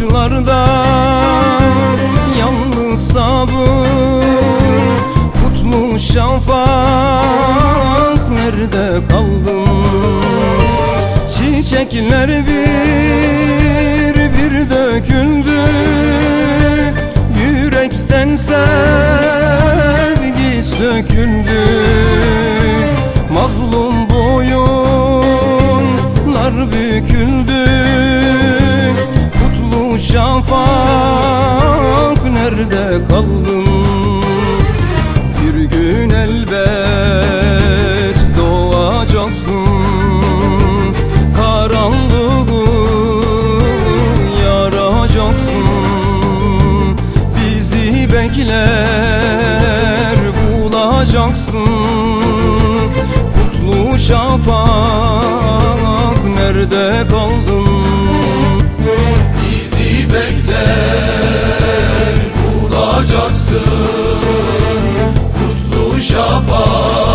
Uçlarda yalnız sabır Kutlu şafak. Nerede kaldın? Çiçekler bir bir döküldü. Yürekten sevgi söküldü. Mazlum boyunlar büküldü şafak nerede kaldın? Bir gün elbet doğacaksın. Karanlığı yaracaksın. Bizi bekler bulacaksın. Kutlu şafak nerede kaldın bulacaksın Kutlu şafak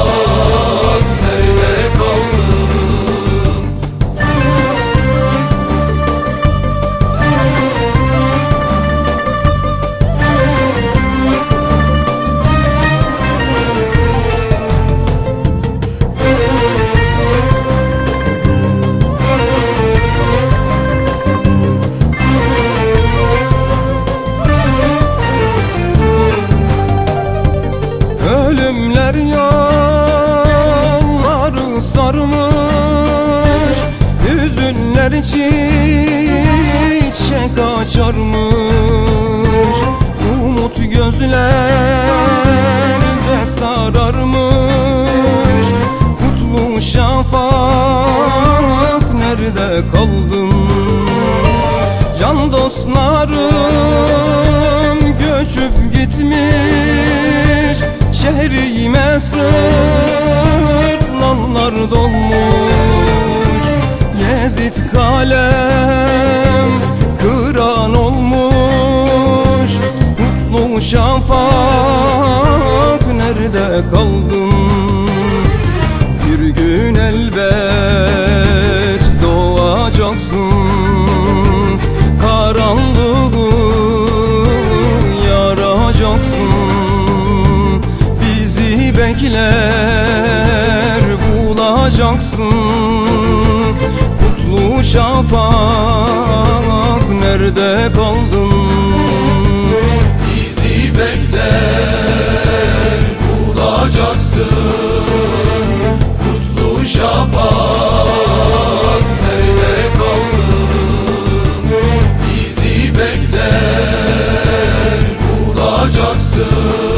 sarmış Hüzünler çiçek açarmış. Umut gözlerde sararmış. Kutlu şafak nerede kaldın? Can dostlarım göçüp gitmiş Şehrime sırtlanlar Kalem kıran olmuş Mutlu şafak. Nerede kaldın? Bir gün elbet doğacaksın. Karanlığı yaracaksın. Bizi bekler bulacaksın. Kutlu şafak nerede kaldın? Bizi bekler bulacaksın. Kutlu şafak nerede kaldın? Bizi bekler bulacaksın